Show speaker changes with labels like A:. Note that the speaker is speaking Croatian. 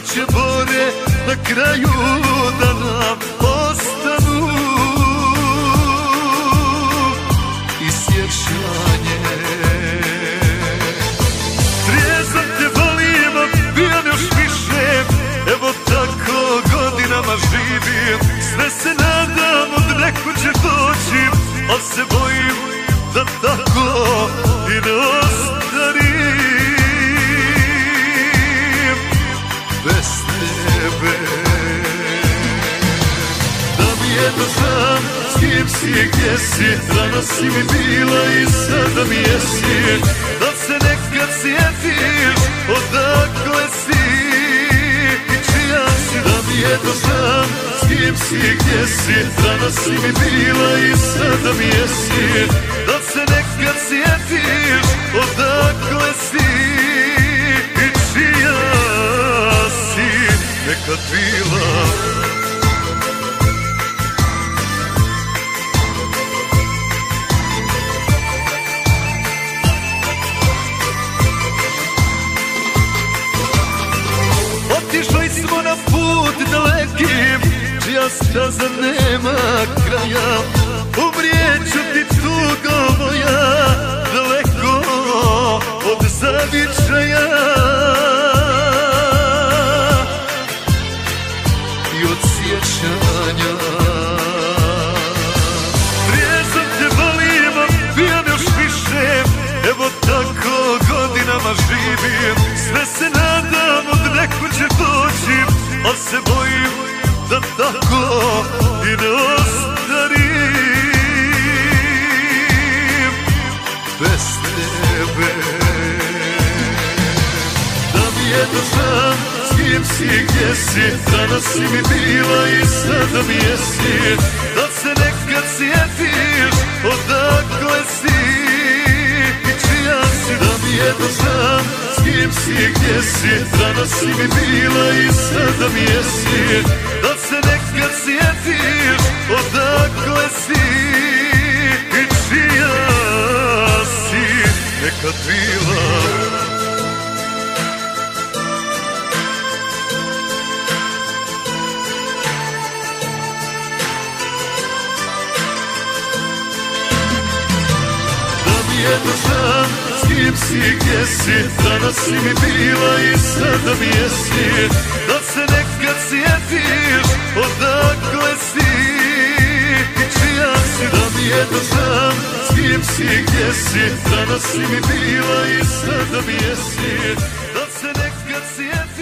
A: noće bore na kraju da Da znam s kim si gdje si? Rano si mi bila i sada mi jesi. Da se nekad sjetiš odakle si? I čija si? Da mi je da znam s kim si gdje si? Rano si mi bila i sada mi jesi. Da se nekad sjetiš odakle si? I čija si nekad bila smo na put dalekim Čija staza nema kraja. Umrijeću ti tugo moja Daleko od zavičaja. I od sjećanja. Trijezan te volim, a pijan još više. Evo tako godinama živim. Sve se od neko će doći Al se bojim da tako i ne ostarim. Bez tebe. Da mi je da znam s kim si gdje si Danas si mi bila i sada mi jesi. Da se nekad sjetiš odakle si I čija si. Da mi je da znam kim si gdje si Danas si mi bila i sada mi jesi Da se nekad sjetiš odakle si I čija si. Nekad bila. Da mi je da znam s kim si gdje si? Danas si mi bila i sada mi jesi Da se nekad sjetiš odakle si? I čija si? Da mi je da znam s kim si gdje si? Danas si mi bila i sada mi jesi Da se nekad sjetiš